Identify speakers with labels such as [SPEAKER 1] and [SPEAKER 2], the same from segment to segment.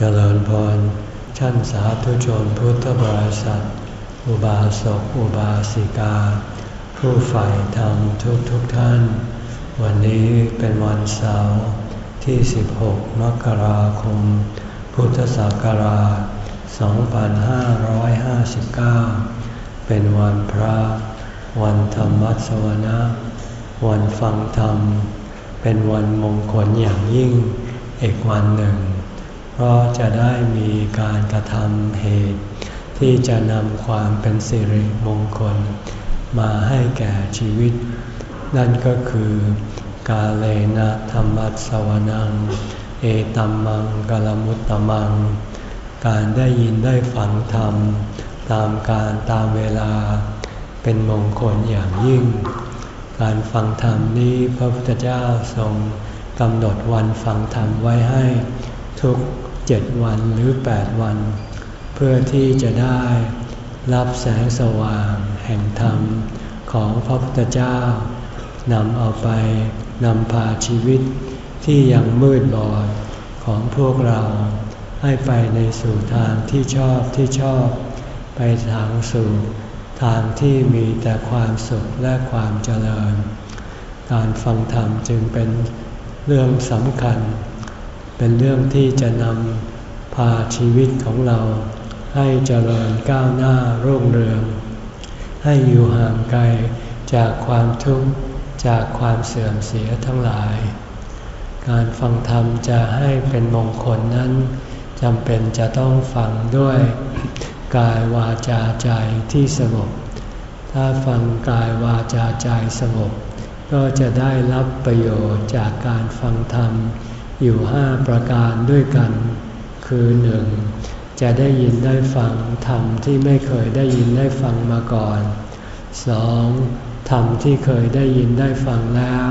[SPEAKER 1] เจริญพรชั้นสาธุชนพุทธบริษัท อุบาสกอุบาสิกา ผู้ใฝ่ธรรมทุกทุกท่าน วันนี้เป็นวันเสาร์ที่ 16 มกราคม พุทธศักราช 2559 เป็นวันพระ วันธรรมสวนะ วันฟังธรรม เป็นวันมงคลอย่างยิ่งอีกวันหนึ่ง เพราะจะได้มีการกระทำเหตุ ที่จะนำความเป็นสิริมงคล มาให้แก่ชีวิต นั่นก็คือกาเลนะธรรมัสวนัง เอตัมมังกลมุตตมัง การได้ยินได้ฟังธรรม ตามการตามเวลา เป็นมงคลอย่างยิ่ง การฟังธรรมนี้พระพุทธเจ้าทรงกำหนดวันฟังธรรมไว้ให้ทุก เจ็ดวันหรือแปดวัน เพื่อที่จะได้รับแสงสว่างแห่งธรรมของพระพุทธเจ้านำเอาไปนำพาชีวิตที่ยังมืดบอดของพวกเราให้ไปในสู่ทางที่ชอบที่ชอบ ไปทางสู่ทางที่มีแต่ความสุขและความเจริญ การฟังธรรมจึงเป็นเรื่องสำคัญ เป็นเรื่องที่จะนำพาชีวิตของเรา ให้เจริญก้าวหน้ารุ่งเรือง ให้อยู่ห่างไกลจากความทุกข์จากความเสื่อมเสียทั้งหลาย การฟังธรรมจะให้เป็นมงคลนั้นจำเป็นจะต้องฟังด้วยกายวาจาใจที่สงบ ถ้าฟังกายวาจาใจสงบ ก็จะได้รับประโยชน์จากการฟังธรรม อยู่ห้าประการด้วยกัน คือหนึ่งจะได้ยินได้ฟังธรรมที่ไม่เคยได้ยินได้ฟังมาก่อนสองธรรมที่เคยได้ยินได้ฟังแล้ว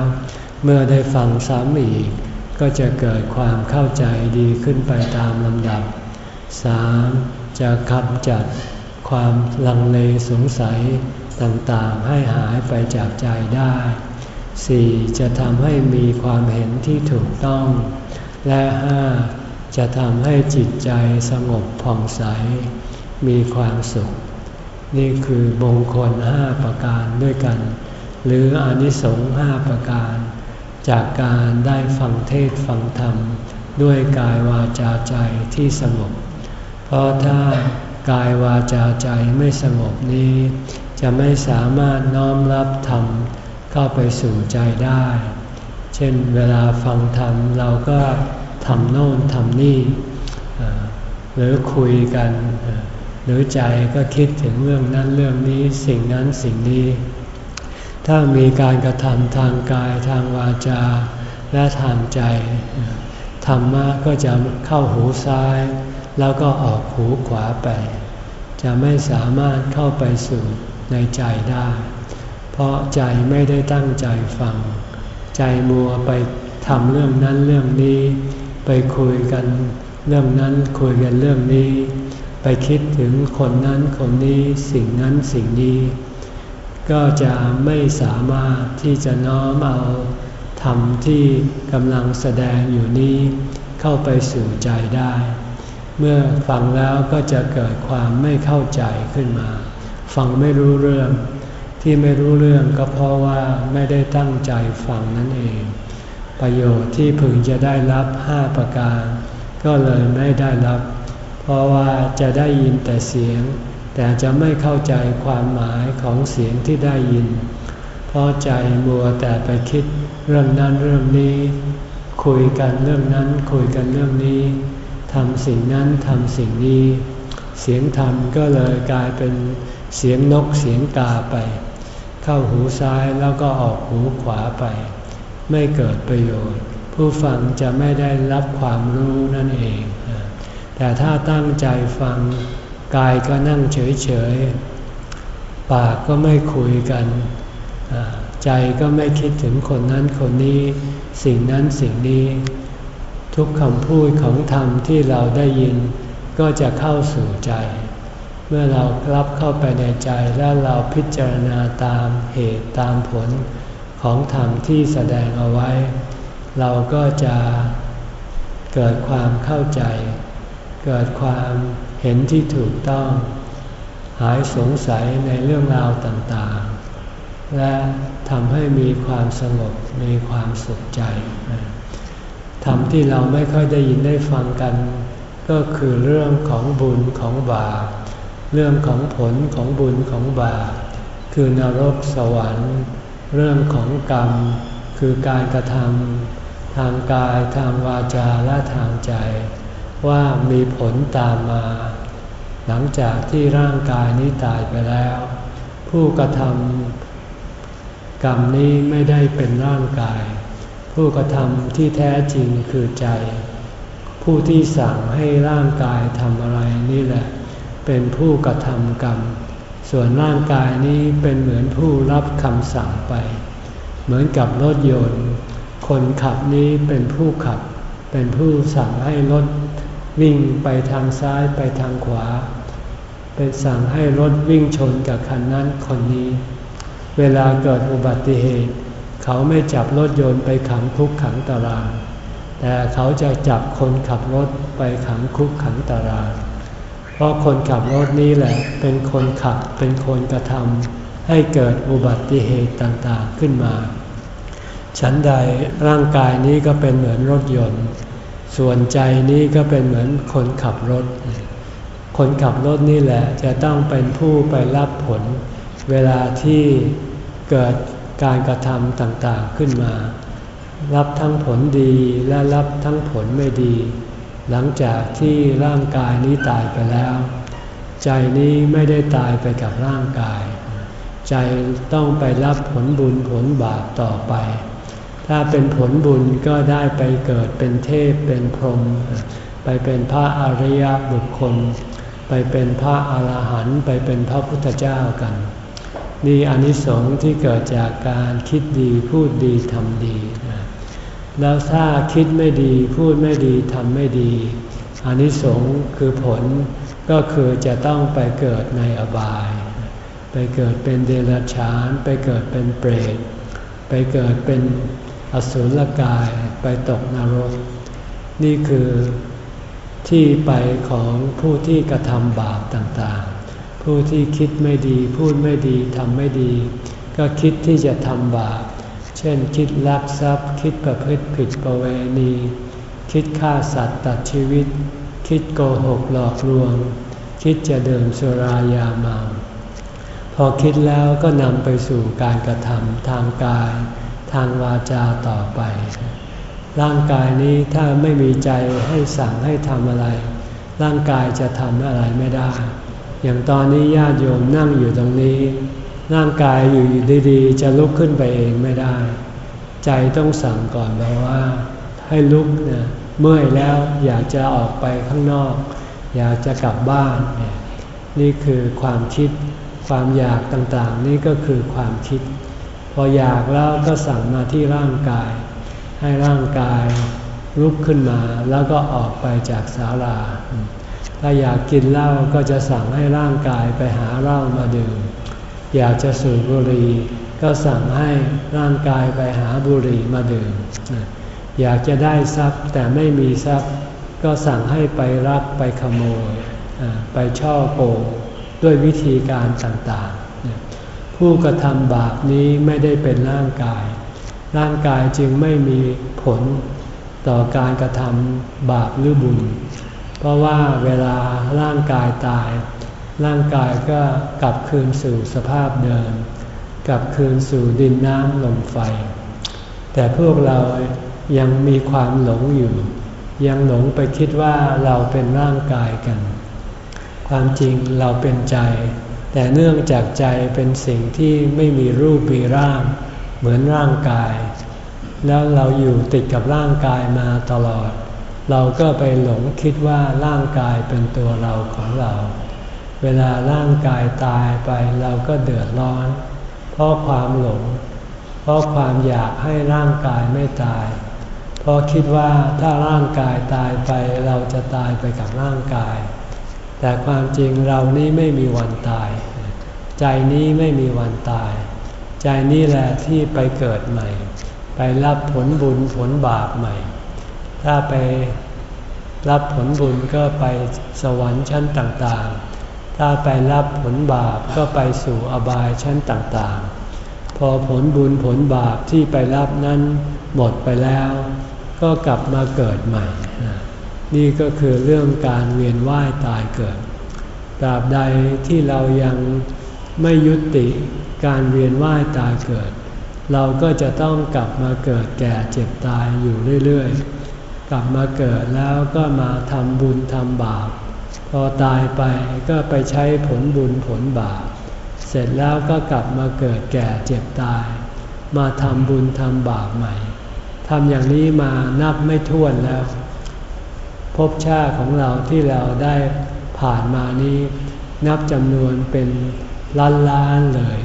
[SPEAKER 1] เมื่อได้ฟังซ้ำอีก ก็จะเกิดความเข้าใจดีขึ้นไปตามลำดับสามจะขับจัดความลังเลสงสัยต่างๆให้หายไปจากใจได้ 4. จะทำให้มีความเห็นที่ถูกต้อง และ 5. จะทำให้จิตใจสงบผ่องใส มีความสุข นี่คือมงคลห้าประการด้วยกัน หรืออนิสงส์ห้าประการ จากการได้ฟังเทศฟังธรรม ด้วยกายวาจาใจที่สงบ เพราะถ้ากายวาจาใจไม่สงบนี้ จะไม่สามารถน้อมรับธรรม เข้าไปสู่ใจได้ เช่นเวลาฟังธรรมเราก็ทำโน่นทำนี่ หรือคุยกัน หรือใจก็คิดถึงเรื่องนั้นเรื่องนี้สิ่งนั้นสิ่งนี้ ถ้ามีการกระทำทางกายทางวาจาและทางใจ ธรรมะก็จะเข้าหูซ้าย แล้วก็ออกหูขวาไป จะไม่สามารถเข้าไปสู่ในใจได้ เพราะใจไม่ได้ตั้งใจฟัง ใจมัวไปทำเรื่องนั้นเรื่องนี้ ไปคุยกันเรื่องนั้นคุยกันเรื่องนี้ ไปคิดถึงคนนั้นคนนี้สิ่งนั้นสิ่งนี้ ก็จะไม่สามารถที่จะน้อมเอาธรรมที่กำลังแสดงอยู่นี้เข้าไปสู่ใจได้ เมื่อฟังแล้วก็จะเกิดความไม่เข้าใจขึ้นมา ฟังไม่รู้เรื่อง ที่ไม่รู้เรื่องก็เพราะว่าไม่ได้ตั้งใจฟังนั่นเอง ประโยชน์ที่พึงจะได้รับห้าประการ ก็เลยไม่ได้รับ เพราะว่าจะได้ยินแต่เสียง แต่จะไม่เข้าใจความหมายของเสียงที่ได้ยิน เพราะใจมัวแต่ไปคิดเรื่องนั้นเรื่องนี้ คุยกันเรื่องนั้นคุยกันเรื่องนี้ทำสิ่งนั้นทำสิ่งนี้ เสียงธรรมก็เลยกลายเป็นเสียงนกเสียงกาไป เข้าหูซ้ายแล้วก็ออกหูขวาไป ไม่เกิดประโยชน์ ผู้ฟังจะไม่ได้รับความรู้นั่นเอง แต่ถ้าตั้งใจฟังกายก็นั่งเฉยๆ ปากก็ไม่คุยกัน ใจก็ไม่คิดถึงคนนั้นคนนี้ สิ่งนั้นสิ่งนี้ ทุกคำพูดของธรรมที่เราได้ยินก็จะเข้าสู่ใจ เมื่อเรารับเข้าไปในใจแล้วเราพิจารณาตามเหตุตามผลของธรรมที่แสดงเอาไว้ เราก็จะเกิดความเข้าใจ เกิดความเห็นที่ถูกต้อง หายสงสัยในเรื่องราวต่างๆ และทำให้มีความสงบมีความสุขใจธรรมที่เราไม่ค่อยได้ยินได้ฟังกัน ก็คือเรื่องของบุญของบาป เรื่องของผลของบุญของบาปคือนรกสวรรค์ เรื่องของกรรม คือการกระทำทางกายทางวาจาและทางใจ ว่ามีผลตามมา หลังจากที่ร่างกายนี้ตายไปแล้ว ผู้กระทำกรรมนี้ไม่ได้เป็นร่างกาย ผู้กระทำที่แท้จริงคือใจ ผู้ที่สั่งให้ร่างกายทำอะไรนี่แหละ เป็นผู้กระทำกรรม ส่วนร่างกายนี้เป็นเหมือนผู้รับคำสั่งไป เหมือนกับรถยนต์ คนขับนี้เป็นผู้ขับ เป็นผู้สั่งให้รถวิ่งไปทางซ้ายไปทางขวา เป็นสั่งให้รถวิ่งชนกับคันนั้นคนนี้ เวลาเกิดอุบัติเหตุ เขาไม่จับรถยนต์ไปขังคุกขังตาราง แต่เขาจะจับคนขับรถไปขังคุกขังตาราง เพราะคนขับรถนี้แหละ เป็นคนขับเป็นคนกระทำให้เกิดอุบัติเหตุต่างๆขึ้นมา ฉันใดร่างกายนี้ก็เป็นเหมือนรถยนต์ ส่วนใจนี้ก็เป็นเหมือนคนขับรถ คนขับรถนี่แหละจะต้องเป็นผู้ไปรับผล เวลาที่เกิดการกระทำต่างๆขึ้นมา รับทั้งผลดีและรับทั้งผลไม่ดี หลังจากที่ร่างกายนี้ตายไปแล้ว ใจนี้ไม่ได้ตายไปกับร่างกาย ใจต้องไปรับผลบุญผลบาปต่อไป ถ้าเป็นผลบุญก็ได้ไปเกิดเป็นเทพเป็นพรหมไปเป็นพระอริยบุคคล ไปเป็นพระอาหารหันต์ไปเป็นพระพุทธเจ้ากันนี่อนิสงส์ที่เกิดจากการคิดดีพูดดีทำดี แล้วถ้าคิดไม่ดีพูดไม่ดีทำไม่ดีอานิสงส์คือผลก็คือจะต้องไปเกิดในอบาย ไปเกิดเป็นเดรัจฉาน ไปเกิดเป็นเปรต ไปเกิดเป็นอสุรกาย ไปตกนรก นี่คือที่ไปของผู้ที่กระทำบาปต่างๆ ผู้ที่คิดไม่ดี พูดไม่ดีทำไม่ดี ก็คิดที่จะทำบาป ช่นคิดลักทรัพย์ คิดประพฤติผิดประเวณี คิดฆ่าสัตว์ตัดชีวิต คิดโกหกหลอกลวง คิดจะดื่มสุรายาเมา พอคิดแล้วก็นำไปสู่การกระทำทางกาย ทางวาจาต่อไป ร่างกายนี้ถ้าไม่มีใจให้สั่งให้ทำอะไร ร่างกายจะทำอะไรไม่ได้ อย่างตอนนี้ญาติโยมนั่งอยู่ตรงนี้ ร่างกายอยู่ดีๆ จะลุกขึ้นไปเองไม่ได้ ใจต้องสั่งก่อนแล้วว่า ให้ลุกเนี่ยเมื่อยแล้วอยากจะออกไปข้างนอก อยากจะกลับบ้านเนี่ยนี่คือความคิดความอยากต่างๆ นี่ก็คือความคิด พออยากแล้วก็สั่งมาที่ร่างกาย ให้ร่างกายลุกขึ้นมาแล้วก็ออกไปจากศาลา ถ้าอยากกินเหล้าก็จะสั่งให้ร่างกายไปหาเหล้ามาดื่ม อยากจะสูบบุหรี่ก็สั่งให้ร่างกายไปหาบุหรี่มาดื่ม อยากจะได้ทรัพย์แต่ไม่มีทรัพย์ ก็สั่งให้ไปรักไปขโมย ไปช่อโกงด้วยวิธีการต่างๆ ผู้กระทำบาปนี้ไม่ได้เป็นร่างกาย ร่างกายจึงไม่มีผลต่อการกระทำบาปหรือบุญ เพราะว่าเวลาร่างกายตาย ร่างกายก็กลับคืนสู่สภาพเดิม กลับคืนสู่ดินน้ำลมไฟ แต่พวกเรายังมีความหลงอยู่ ยังหลงไปคิดว่าเราเป็นร่างกายกัน ความจริงเราเป็นใจ แต่เนื่องจากใจเป็นสิ่งที่ไม่มีรูปมีร่าง เหมือนร่างกาย แล้วเราอยู่ติดกับร่างกายมาตลอด เราก็ไปหลงคิดว่าร่างกายเป็นตัวเราของเรา เวลาร่างกายตายไปเราก็เดือดร้อน เพราะความหลง เพราะความอยากให้ร่างกายไม่ตาย เพราะคิดว่าถ้าร่างกายตายไปเราจะตายไปกับร่างกาย แต่ความจริงเรานี้ไม่มีวันตาย ใจนี้ไม่มีวันตาย ใจนี้แหละที่ไปเกิดใหม่ ไปรับผลบุญผลบาปใหม่ ถ้าไปรับผลบุญก็ไปสวรรค์ชั้นต่างๆ ถ้าไปรับผลบาปก็ไปสู่อบายชั้นต่างๆ พอผลบุญผลบาปที่ไปรับนั้นหมดไปแล้ว ก็กลับมาเกิดใหม่ นี่ก็คือเรื่องการเวียนว่ายตายเกิด ตราบใดที่เรายังไม่ยุติการเวียนว่ายตายเกิด เราก็จะต้องกลับมาเกิดแก่เจ็บตายอยู่เรื่อยๆ กลับมาเกิดแล้วก็มาทำบุญทำบาป พอตายไปก็ไปใช้ผลบุญผลบาป เสร็จแล้วก็กลับมาเกิดแก่เจ็บตาย มาทำบุญทำบาปใหม่ทำอย่างนี้มานับไม่ถ้วนแล้ว ภพชาติของเราที่เราได้ผ่านมานี้ นับจำนวนเป็นล้านล้านเลย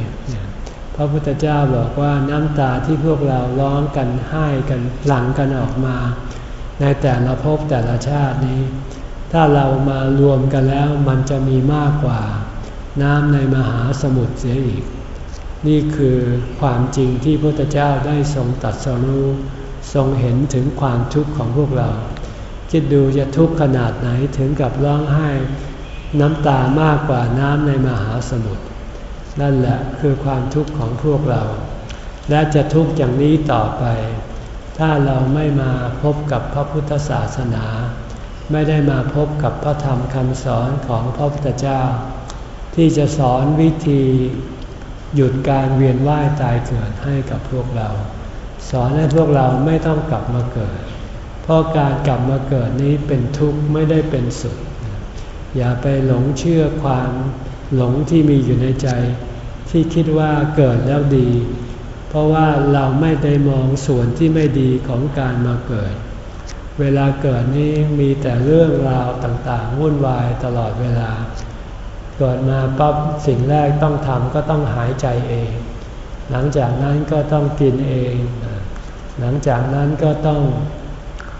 [SPEAKER 1] พระพุทธเจ้าบอกว่าน้ำตาที่พวกเราร้องกันให้กันหลั่งกันออกมา ในแต่ละภพแต่ละชาตินี้ ถ้าเรามารวมกันแล้วมันจะมีมากกว่า น้ำในมหาสมุทรเสียอีก นี่คือความจริงที่พระพุทธเจ้าได้ทรงตัดสรู้ทรงเห็นถึงความทุกข์ของพวกเรา คิดดูจะทุกข์ขนาดไหนถึงกับร้องไห้ น้ำตามากกว่าน้ำในมหาสมุทรนั่นแหละคือความทุกข์ของพวกเรา และจะทุกข์อย่างนี้ต่อไป ถ้าเราไม่มาพบกับพระพุทธศาสนา ไม่ได้มาพบกับพระธรรมคำสอนของพระพุทธเจ้า ที่จะสอนวิธีหยุดการเวียนว่ายตายเกิดให้กับพวกเรา สอนให้พวกเราไม่ต้องกลับมาเกิด เพราะการกลับมาเกิดนี้เป็นทุกข์ไม่ได้เป็นสุข อย่าไปหลงเชื่อความหลงที่มีอยู่ในใจ ที่คิดว่าเกิดแล้วดี เพราะว่าเราไม่ได้มองส่วนที่ไม่ดีของการมาเกิด เวลาเกิดนี้มีแต่เรื่องราวต่างๆ วุ่นวายตลอดเวลา เกิดมาปั๊บสิ่งแรกต้องทำก็ต้องหายใจเอง หลังจากนั้นก็ต้องกินเอง หลังจากนั้นก็ต้อง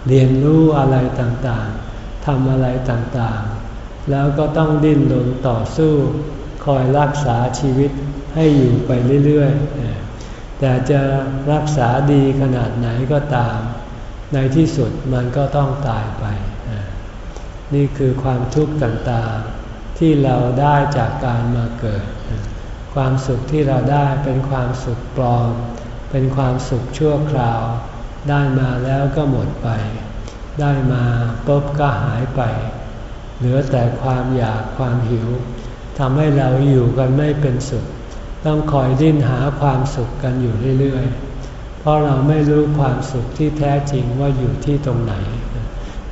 [SPEAKER 1] เรียนรู้อะไรต่างๆทำอะไรต่างๆ แล้วก็ต้องดิ้นรนต่อสู้คอยรักษาชีวิตให้อยู่ไปเรื่อยๆ แต่จะรักษาดีขนาดไหนก็ตาม ในที่สุดมันก็ต้องตายไป นี่คือความทุกข์ต่างๆที่เราได้จากการมาเกิด ความสุขที่เราได้เป็นความสุขปลอม เป็นความสุขชั่วคราว ได้มาแล้วก็หมดไป ได้มาปุ๊บก็หายไป เหลือแต่ความอยากความหิวทำให้เราอยู่กันไม่เป็นสุข ต้องคอยดิ้นหาความสุขกันอยู่เรื่อยๆ เพราะเราไม่รู้ความสุขที่แท้จริงว่าอยู่ที่ตรงไหน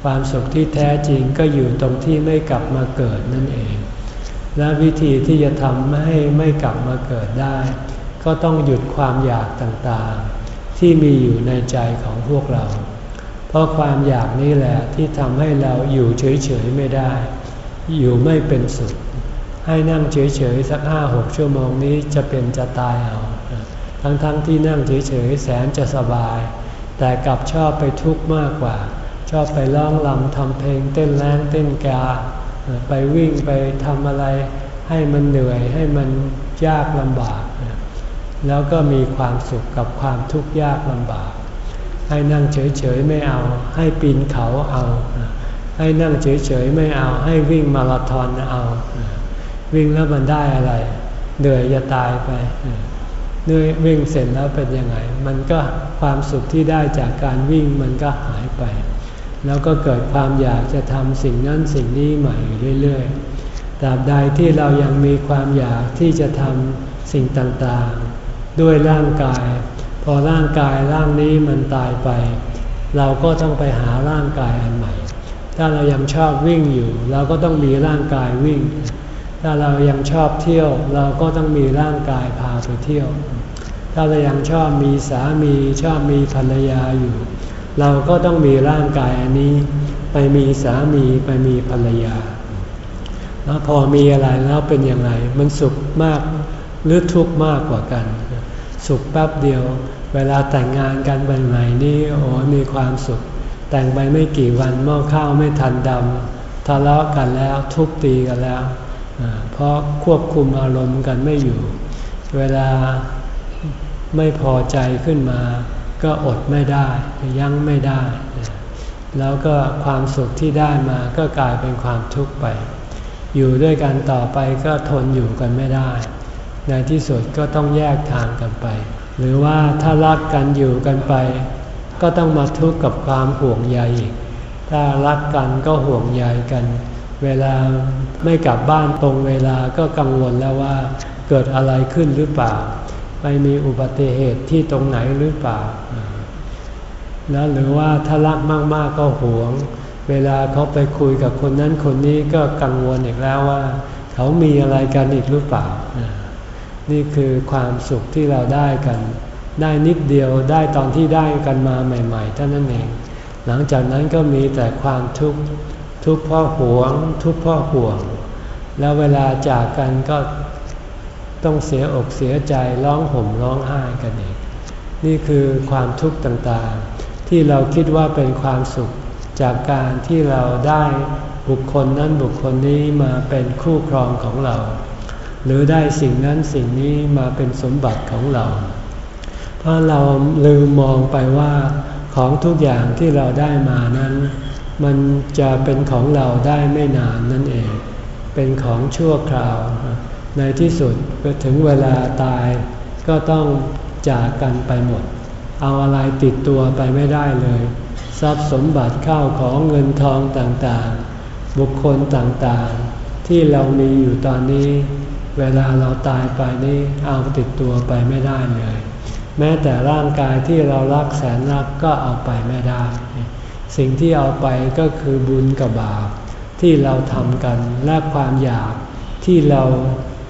[SPEAKER 1] ความสุขที่แท้จริงก็อยู่ตรงที่ไม่กลับมาเกิดนั่นเอง และวิธีที่จะทำให้ไม่กลับมาเกิดได้ ก็ต้องหยุดความอยากต่างๆ ที่มีอยู่ในใจของพวกเรา เพราะความอยากนี้แหละที่ทำให้เราอยู่เฉยๆไม่ได้ อยู่ไม่เป็นสุข ให้นั่งเฉยๆสักห้าหกชั่วโมงนี้จะเป็นจะตายเอา ทั้งๆทที่นั่งเฉยๆแสนจะสบาย แต่กลับชอบไปทุกข์มากกว่า ชอบไปร้องลำทำเพลงเต้นแรงเต้นกา ไปวิ่งไปทำอะไร ให้มันเหนื่อยให้มันยากลำบาก แล้วก็มีความสุขกับความทุกข์ยากลำบาก ให้นั่งเฉยๆไม่เอา ให้ปีนเขาเอา ให้นั่งเฉยๆไม่เอา ให้วิ่งมาราธอนเอา วิ่งแล้วมันได้อะไร เหนื่อยจะตายไป เนื่อยวิ่งเสร็จแล้วเป็นยังไง มันก็ความสุขที่ได้จากการวิ่งมันก็หายไป แล้วก็เกิดความอยากจะทำสิ่งนั้นสิ่งนี้ใหม่เรื่อยๆตราบใดที่เรายังมีความอยากที่จะทำสิ่งต่างๆ ด้วยร่างกาย พอร่างกายร่างนี้มันตายไป เราก็ต้องไปหาร่างกายอันใหม่ ถ้าเรายังชอบวิ่งอยู่ เราก็ต้องมีร่างกายวิ่ง ถ้าเรายังชอบเที่ยว เราก็ต้องมีร่างกายพาไปเที่ยว ถ้าเรายังชอบมีสามีชอบมีภรรยาอยู่ เราก็ต้องมีร่างกายอันนี้ ไปมีสามีไปมีภรรยา แล้วพอมีอะไรแล้วเป็นอยังไงมันสุขมากหรือทุกข์มากกว่ากัน สุขแป๊บเดียว เวลาแต่งงานกันเป็นไหนนี่โอ้มีความสุข แต่งไปไม่กี่วันหม้อข้าวไม่ทันดำทะเลาะกันแล้วทุบตีกันแล้วเพราะควบคุมอารมณ์กันไม่อยู่ เวลา ไม่พอใจขึ้นมา ก็อดไม่ได้ยั้งไม่ได้ แล้วก็ความสุขที่ได้มาก็กลายเป็นความทุกข์ไป อยู่ด้วยกันต่อไปก็ทนอยู่กันไม่ได้ ในที่สุดก็ต้องแยกทางกันไป หรือว่าถ้ารักกันอยู่กันไป ก็ต้องมาทุกข์กับความห่วงใยอีก ถ้ารักกันก็ห่วงใยกัน เวลาไม่กลับบ้านตรงเวลาก็กังวลแล้วว่าเกิดอะไรขึ้นหรือเปล่า ไปมีอุบัติเหตุที่ตรงไหนหรือเปล่า แล้วหรือว่าถ้ารักมากๆก็หวง เวลาเขาไปคุยกับคนนั้นคนนี้ก็กังวลอีกแล้วว่า เขามีอะไรกันอีกหรือเปล่า นี่คือความสุขที่เราได้กัน ได้นิดเดียวได้ตอนที่ได้กันมาใหม่ๆเท่านั้นเอง หลังจากนั้นก็มีแต่ความทุกข์ทุกข์เพราะหวง ทุกข์เพราะห่วง แล้วเวลาจากกันก็ ต้องเสียอกเสียใจร้องห่มร้องไห้กันเองนี่คือความทุกข์ต่างๆ ที่เราคิดว่าเป็นความสุขจากการที่เราได้บุคคลนั้นบุคคลนี้มาเป็นคู่ครองของเรา หรือได้สิ่งนั้นสิ่งนี้มาเป็นสมบัติของเรา เพราะเราลืมมองไปว่าของทุกอย่างที่เราได้มานั้น มันจะเป็นของเราได้ไม่นานนั่นเอง เป็นของชั่วคราว ในที่สุดถึงเวลาตายก็ต้องจากกันไปหมด เอาอะไรติดตัวไปไม่ได้เลย ทรัพย์สมบัติข้าวของเงินทองต่างๆ บุคคลต่างๆ ที่เรามีอยู่ตอนนี้ เวลาเราตายไปนี่เอาติดตัวไปไม่ได้เลย แม้แต่ร่างกายที่เรารักแสนรักก็เอาไปไม่ได้ สิ่งที่เอาไปก็คือบุญกับบาปที่เราทำกันและความอยากที่เรา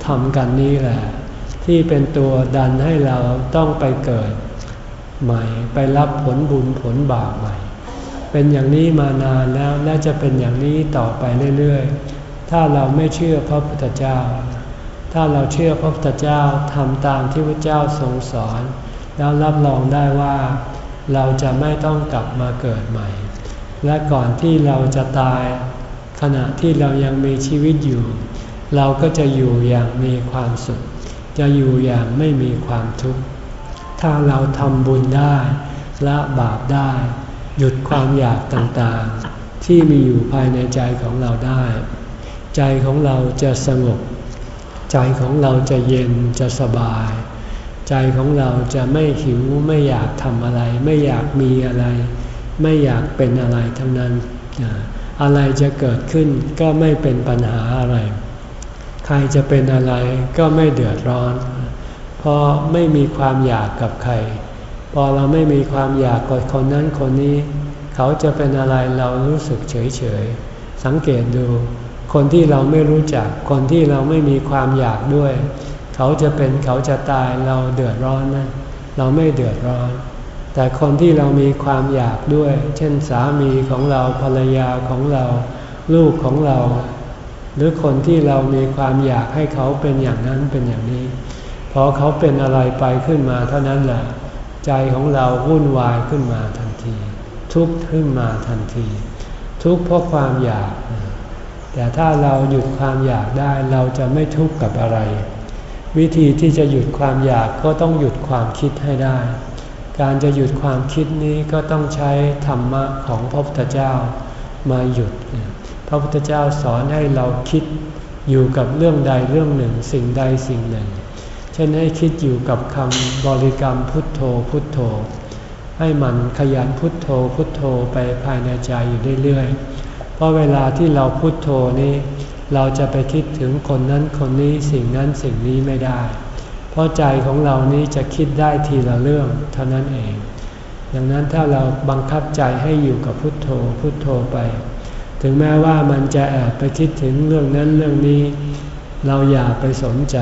[SPEAKER 1] ทำกันนี้แหละ ที่เป็นตัวดันให้เราต้องไปเกิดใหม่ ไปรับผลบุญผลบาปใหม่ เป็นอย่างนี้มานานแล้วและจะเป็นอย่างนี้ต่อไปเรื่อยๆ ถ้าเราไม่เชื่อพระพุทธเจ้า ถ้าเราเชื่อพระพุทธเจ้าทำตามที่พระเจ้าทรงสอน แล้วรับรองได้ว่า เราจะไม่ต้องกลับมาเกิดใหม่ และก่อนที่เราจะตาย ขณะที่เรายังมีชีวิตอยู่ เราก็จะอยู่อย่างมีความสุข จะอยู่อย่างไม่มีความทุกข์ ถ้าเราทำบุญได้ละบาปได้ หยุดความอยากต่างๆ ที่มีอยู่ภายในใจของเราได้ ใจของเราจะสงบ ใจของเราจะเย็นจะสบาย ใจของเราจะไม่หิวไม่อยากทำอะไร ไม่อยากมีอะไร ไม่อยากเป็นอะไรทั้งนั้น อะไรจะเกิดขึ้นก็ไม่เป็นปัญหาอะไร ใครจะเป็นอะไรก็ไม่เดือดร้อน เพราะไม่มีความอยากกับใคร พอเราไม่มีความอยากกับคนนั้นคนนี้ เขาจะเป็นอะไรเรารู้สึกเฉยเฉยสังเกตดู คนที่เราไม่รู้จัก คนที่เราไม่มีความอยากด้วย เขาจะเป็นเขาจะตายเราเดือดร้อนนะ เราไม่เดือดร้อน แต่คนที่เรามีความอยากด้วย เช่นสามีของเราภรรยาของเรา ลูกของเรา หรือคนที่เรามีความอยากให้เขาเป็นอย่างนั้นเป็นอย่างนี้ พอเขาเป็นอะไรไปขึ้นมาเท่านั้นแหละ ใจของเราวุ่นวายขึ้นมาทันที ทุกข์ขึ้นมาทันที ทุกข์เพราะความอยาก แต่ถ้าเราหยุดความอยากได้เราจะไม่ทุกข์กับอะไร วิธีที่จะหยุดความอยากก็ต้องหยุดความคิดให้ได้ การจะหยุดความคิดนี้ก็ต้องใช้ธรรมะของพระพุทธเจ้ามาหยุด พระพุทธเจ้าสอนให้เราคิดอยู่กับเรื่องใดเรื่องหนึ่ง สิ่งใดสิ่งหนึ่ง เช่นให้คิดอยู่กับคำบริกรรมพุทโธพุทโธ ให้มันขยันพุทโธพุทโธไปภายในใจอยู่เรื่อยๆ เพราะเวลาที่เราพุทโธนี้ เราจะไปคิดถึงคนนั้นคนนี้สิ่งนั้นสิ่งนี้ไม่ได้ เพราะใจของเรานี้จะคิดได้ทีละเรื่องเท่านั้นเอง ดังนั้นถ้าเราบังคับใจให้อยู่กับพุทโธพุทโธไป ถึงแม้ว่ามันจะแอบไปคิดถึงเรื่องนั้นเรื่องนี้ เราอย่าไปสนใจ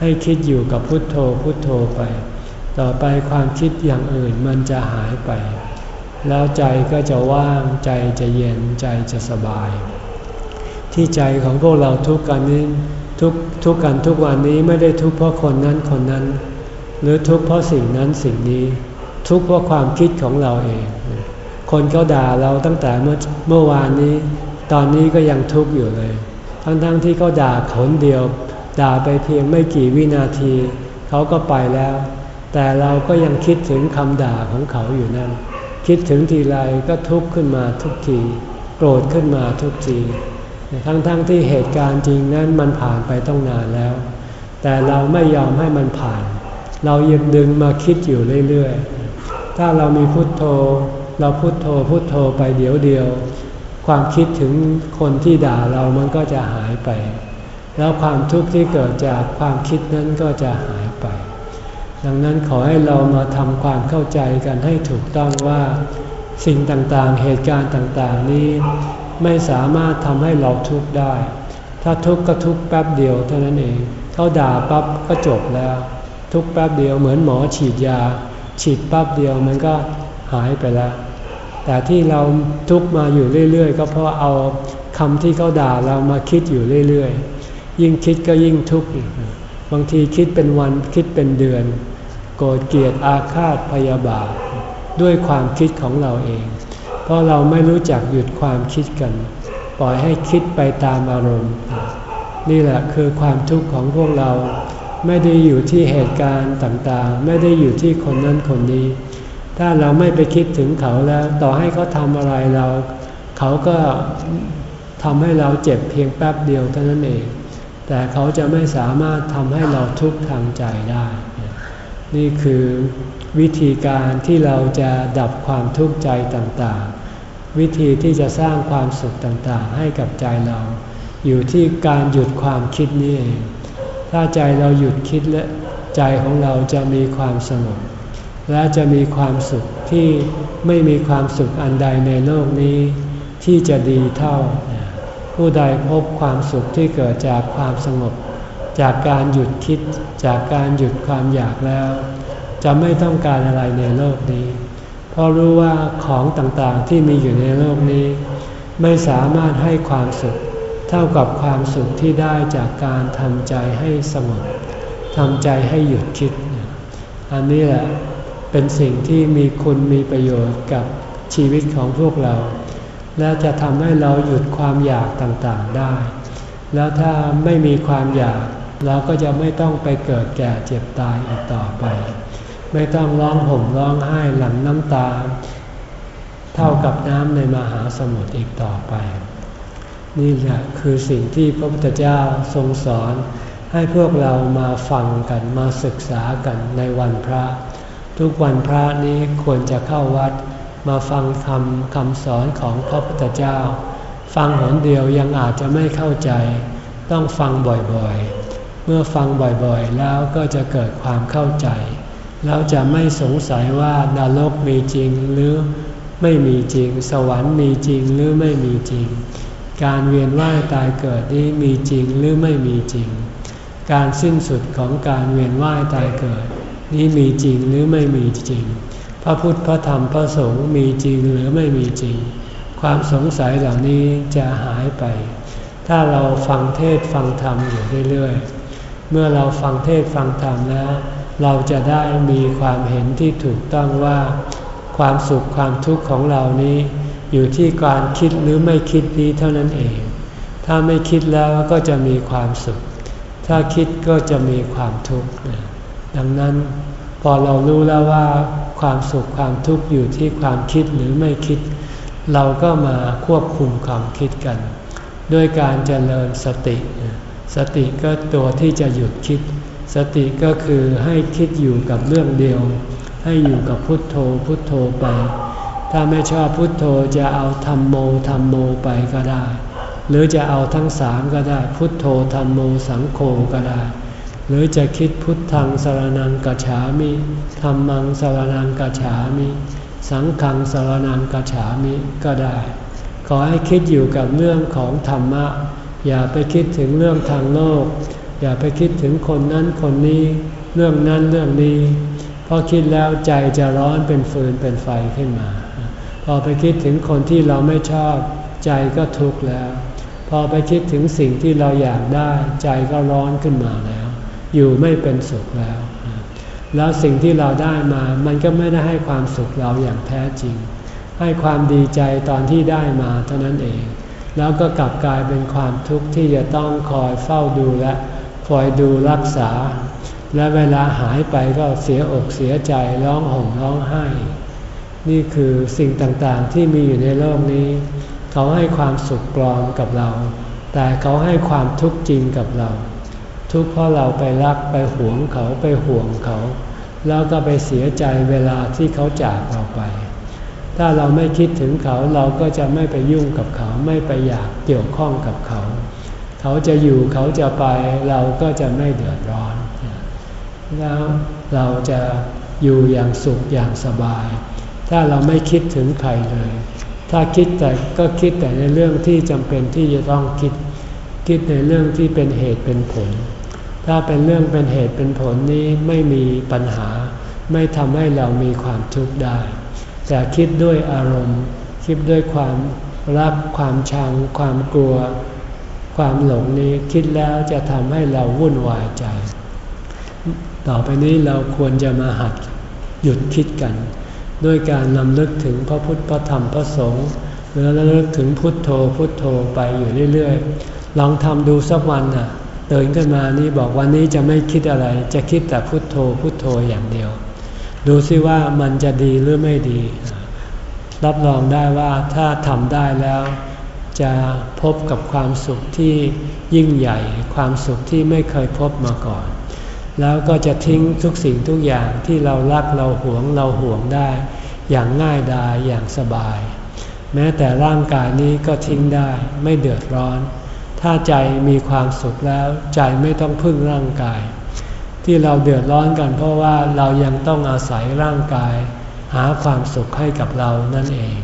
[SPEAKER 1] ให้คิดอยู่กับพุทโธพุทโธไป ต่อไปความคิดอย่างอื่นมันจะหายไป แล้วใจก็จะว่างใจจะเย็นใจจะสบาย ที่ใจของพวกเราทุกกันนี้ทุกทุกกันทุกวันนี้ไม่ได้ทุกเพราะคนนั้นคนนั้น หรือทุกเพราะสิ่งนั้นสิ่งนี้ ทุกเพราะความคิดของเราเอง คนเขาด่าเราตั้งแต่เมื่อเมื่อวานนี้ ตอนนี้ก็ยังทุกข์อยู่เลย ทั้งๆทที่เขาด่าขนเดียว ด่าไปเพียงไม่กี่วินาที เขาก็ไปแล้ว แต่เราก็ยังคิดถึงคำด่าของเขาอยู่นั่น คิดถึงทีไรก็ทุกข์ขึ้นมาทุกที โกรธขึ้นมาทุกที ทั้งๆทที่เหตุการณ์จริงนั้นมันผ่านไปต้องนานแล้ว แต่เราไม่ยอมให้มันผ่าน เรายังดึงมาคิดอยู่เรื่อยๆ ถ้าเรามีพุทโธ เราพุทโธพุทโธไปเดี๋ยวเดียว ความคิดถึงคนที่ด่าเรามันก็จะหายไป แล้วความทุกข์ที่เกิดจากความคิดนั้นก็จะหายไป ดังนั้นขอให้เรามาทำความเข้าใจกันให้ถูกต้องว่า สิ่งต่างๆ เหตุการณ์ต่างๆ นี้ไม่สามารถทำให้เราทุกข์ได้ ถ้าทุกข์ก็ทุกข์แป๊บเดียวเท่านั้นเอง เขาด่าปั๊บก็จบแล้ว ทุกแป๊บเดียวเหมือนหมอฉีดยา ฉีดปั๊บเดียวมันก็ หายไปแล้ว แต่ที่เราทุกมาอยู่เรื่อย ๆ ก็เพราะเอาคำที่เขาด่าเรามาคิดอยู่เรื่อย ๆ ยิ่งคิดก็ยิ่งทุกข์บางทีคิดเป็นวันคิดเป็นเดือน โกรธเกลียดอาฆาตพยาบาท ด้วยความคิดของเราเอง เพราะเราไม่รู้จักหยุดความคิดกัน ปล่อยให้คิดไปตามอารมณ์ นี่แหละคือความทุกข์ของพวกเราไม่ได้อยู่ที่เหตุการณ์ต่างๆ ไม่ได้อยู่ที่คนนั้นคนนี้ ถ้าเราไม่ไปคิดถึงเขาแล้ว ต่อให้เขาทำอะไรเรา เขาก็ทำให้เราเจ็บเพียงแป๊บเดียวเท่านั้นเอง แต่เขาจะไม่สามารถทำให้เราทุกข์ทางใจได้ นี่คือวิธีการที่เราจะดับความทุกข์ใจต่างๆ วิธีที่จะสร้างความสุขต่างๆ ให้กับใจเรา อยู่ที่การหยุดความคิดนี่เอง ถ้าใจเราหยุดคิดและใจของเราจะมีความสงบ และจะมีความสุขที่ไม่มีความสุขอันใดในโลกนี้ ที่จะดีเท่า ผู้ใดพบความสุขที่เกิดจากความสงบ จากการหยุดคิดจากการหยุดความอยากแล้ว จะไม่ต้องการอะไรในโลกนี้ เพราะรู้ว่าของต่างๆที่มีอยู่ในโลกนี้ ไม่สามารถให้ความสุข เท่ากับความสุขที่ได้จากการทำใจให้สงบทำใจให้หยุดคิด อันนี้แหละ เป็นสิ่งที่มีคุณมีประโยชน์กับชีวิตของพวกเรา และจะทำให้เราหยุดความอยากต่างๆได้ แล้วถ้าไม่มีความอยาก เราก็จะไม่ต้องไปเกิดแก่เจ็บตายอีกต่อไป ไม่ต้องร้องห่มร้องไห้หลั่งน้ำตา เท่ากับน้ำในมหาสมุทรอีกต่อไป นี่แหละคือสิ่งที่พระพุทธเจ้าทรงสอนให้พวกเรามาฟังกันมาศึกษากันในวันพระ ทุกวันพระนี้ควรจะเข้าวัด มาฟังคำคำสอนของพระพุทธเจ้า ฟังหนเดียวยังอาจจะไม่เข้าใจ ต้องฟังบ่อยๆ เมื่อฟังบ่อยๆ แล้วก็จะเกิดความเข้าใจ แล้วจะไม่สงสัยว่านรกมีจริงหรือไม่มีจริง สวรรค์มีจริงหรือไม่มีจริง การเวียนว่ายตายเกิดนี้มีจริงหรือไม่มีจริง การสิ้นสุดของการเวียนว่ายตายเกิด นี้มีจริงหรือไม่มีจริง พระพุทธพระธรรมพระสงฆ์มีจริงหรือไม่มีจริง ความสงสัยเหล่านี้จะหายไป ถ้าเราฟังเทศฟังธรรมอยู่เรื่อยๆ เมื่อเราฟังเทศฟังธรรมแล้ว เราจะได้มีความเห็นที่ถูกต้องว่า ความสุขความทุกข์ของเรานี้ อยู่ที่การคิดหรือไม่คิดนี้เท่านั้นเอง ถ้าไม่คิดแล้วก็จะมีความสุข ถ้าคิดก็จะมีความทุกข์ ดังนั้นพอเรารู้แล้วว่าความสุขความทุกข์อยู่ที่ความคิดหรือไม่คิด เราก็มาควบคุมความคิดกัน ด้วยการเจริญสติ สติก็ตัวที่จะหยุดคิด สติก็คือให้คิดอยู่กับเรื่องเดียว ให้อยู่กับพุทโธพุทโธไป ถ้าไม่ชอบพุทโธจะเอาธรรมโมธรรมโมไปก็ได้ หรือจะเอาทั้งสามก็ได้ พุทโธธรรมโมสังโฆก็ได้ หรือจะคิดพุทธังสารนังกัจฉามิธรรมังสารนังกัจฉามิ สังฆังสารนังกัจฉามิก็ได้ ขอให้คิดอยู่กับเรื่องของธรรมะ อย่าไปคิดถึงเรื่องทางโลก อย่าไปคิดถึงคนนั้นคนนี้ เรื่องนั้นเรื่องนี้พอคิดแล้วใจจะร้อนเป็นฟืนเป็นไฟขึ้นมา พอไปคิดถึงคนที่เราไม่ชอบใจก็ทุกข์แล้ว พอไปคิดถึงสิ่งที่เราอยากได้ใจก็ร้อนขึ้นมาแล้ว อยู่ไม่เป็นสุขแล้ว แล้วสิ่งที่เราได้มามันก็ไม่ได้ให้ความสุขเราอย่างแท้จริง ให้ความดีใจตอนที่ได้มาเท่านั้นเอง แล้วก็กลับกลายเป็นความทุกข์ที่จะต้องคอยเฝ้าดูและคอยดูรักษา และเวลาหายไปก็เสียอกเสียใจร้องห่มร้องไห้ นี่คือสิ่งต่างๆที่มีอยู่ในโลกนี้ เขาให้ความสุขปลอมกับเรา แต่เขาให้ความทุกข์จริงกับเรา ทุกข์เพราะเราไปรักไปหวงเขาไปห่วงเขา แล้วก็ไปเสียใจเวลาที่เขาจากเราไป ถ้าเราไม่คิดถึงเขาเราก็จะไม่ไปยุ่งกับเขาไม่ไปอยากเกี่ยวข้องกับเขา เขาจะอยู่เขาจะไปเราก็จะไม่เดือดร้อน แล้วเราจะอยู่อย่างสุขอย่างสบาย ถ้าเราไม่คิดถึงใครเลย ถ้าคิดแต่ก็คิดแต่ในเรื่องที่จำเป็นที่จะต้องคิด คิดในเรื่องที่เป็นเหตุเป็นผล ถ้าเป็นเรื่องเป็นเหตุเป็นผลนี้ไม่มีปัญหา ไม่ทำให้เรามีความทุกข์ได้ แต่คิดด้วยอารมณ์ คิดด้วยความรักความชัง ความกลัว ความหลงนี้คิดแล้วจะทำให้เราวุ่นวายใจ ต่อไปนี้เราควรจะมาหัดหยุดคิดกัน ด้วยการนำลึกถึงพระพุทธพระธรรมพระสงฆ์หรือระลึกถึงพุทโธพุทโธไปอยู่เรื่อยๆลองทำดูสักวันน่ะ ตื่นขึ้นมานี่บอกวันนี้จะไม่คิดอะไร จะคิดแต่พุทโธพุทโธอย่างเดียว ดูซิว่ามันจะดีหรือไม่ดี รับรองได้ว่าถ้าทำได้แล้ว จะพบกับความสุขที่ยิ่งใหญ่ ความสุขที่ไม่เคยพบมาก่อน แล้วก็จะทิ้งทุกสิ่งทุกอย่างที่เรารักเราหวงเราห่วงได้ อย่างง่ายดายอย่างสบาย แม้แต่ร่างกายนี้ก็ทิ้งได้ไม่เดือดร้อน ถ้าใจมีความสุขแล้วใจไม่ต้องพึ่งร่างกาย ที่เราเดือดร้อนกันเพราะว่าเรายังต้องอาศัยร่างกาย หาความสุขให้กับเรานั่นเอง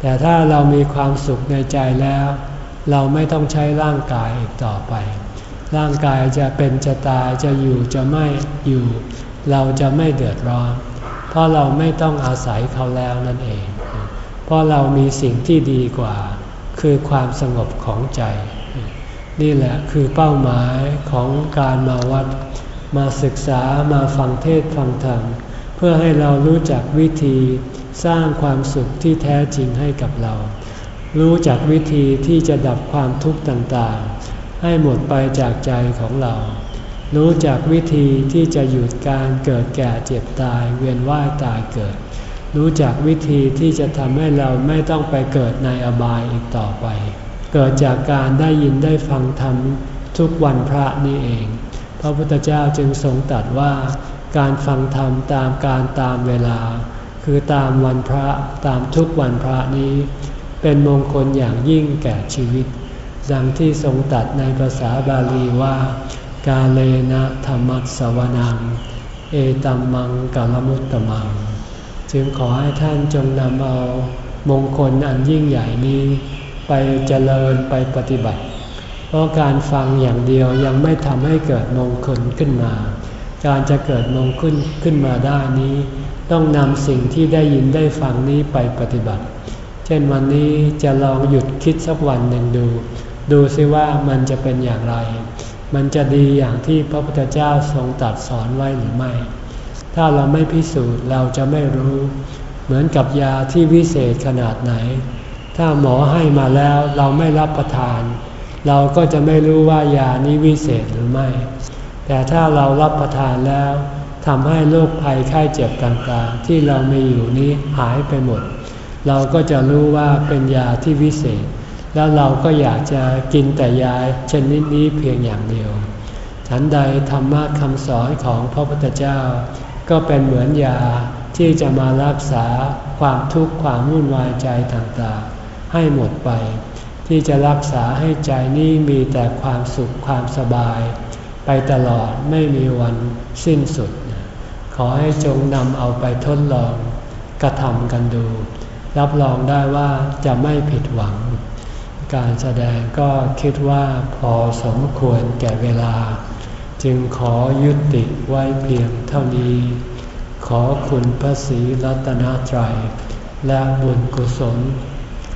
[SPEAKER 1] แต่ถ้าเรามีความสุขในใจแล้ว เราไม่ต้องใช้ร่างกายอีกต่อไป ร่างกายจะเป็นจะตายจะอยู่จะไม่อยู่ เราจะไม่เดือดร้อน เพราะเราไม่ต้องอาศัยเขาแล้วนั่นเอง เพราะเรามีสิ่งที่ดีกว่า คือความสงบของใจ นี่แหละคือเป้าหมายของการมาวัด มาศึกษามาฟังเทศฟังธรรม เพื่อให้เรารู้จักวิธีสร้างความสุขที่แท้จริงให้กับเรา รู้จักวิธีที่จะดับความทุกข์ต่างๆ ให้หมดไปจากใจของเรา รู้จักวิธีที่จะหยุดการเกิดแก่เจ็บตายเวียนว่ายตายเกิด รู้จักวิธีที่จะทำให้เราไม่ต้องไปเกิดในอบายอีกต่อไป เกิดจากการได้ยินได้ฟังธรรมทุกวันพระนี่เอง พระพุทธเจ้าจึงทรงตรัสว่า การฟังธรรมตามการตามเวลา คือตามวันพระตามทุกวันพระนี้ เป็นมงคลอย่างยิ่งแก่ชีวิต ดังที่ทรงตัดในภาษาบาลีว่า กาเลนะธรรมัสวนัง เอตัมมังกาลมุตตมัง จึงขอให้ท่านจงนำเอามงคลอันยิ่งใหญ่นี้ ไปเจริญไปปฏิบัติ เพราะการฟังอย่างเดียวยังไม่ทำให้เกิดมงคลขึ้นมา การจะเกิดมงคลขึ้นมาได้นี้ ต้องนำสิ่งที่ได้ยินได้ฟังนี้ไปปฏิบัติ เช่นวันนี้จะลองหยุดคิดสักวันหนึ่งดู ดูซิว่ามันจะเป็นอย่างไร มันจะดีอย่างที่พระพุทธเจ้าทรงตรัสสอนไว้หรือไม่ ถ้าเราไม่พิสูจน์เราจะไม่รู้ เหมือนกับยาที่วิเศษขนาดไหน ถ้าหมอให้มาแล้วเราไม่รับประทาน เราก็จะไม่รู้ว่ายานี้วิเศษหรือไม่ แต่ถ้าเรารับประทานแล้วทำให้โรคภัยไข้เจ็บต่างๆ ที่เรามีอยู่นี้หายไปหมด เราก็จะรู้ว่าเป็นยาที่วิเศษ แล้วเราก็อยากจะกินแต่ยาชนิดนี้เพียงอย่างเดียวฉันใดธรรมะคำสอนของพระพุทธเจ้า ก็เป็นเหมือนยาที่จะมารักษาความทุกข์ความวุ่นวายใจต่างๆ ให้หมดไป ที่จะรักษาให้ใจนี้มีแต่ความสุขความสบาย ไปตลอดไม่มีวันสิ้นสุด ขอให้จงนำเอาไปทดลองกระทำกันดู รับรองได้ว่าจะไม่ผิดหวัง การแสดงก็คิดว่าพอสมควรแก่เวลา จึงขอยุติไว้เพียงเท่านี้ ขอคุณพระศรีรัตนตรัยและบุญกุศล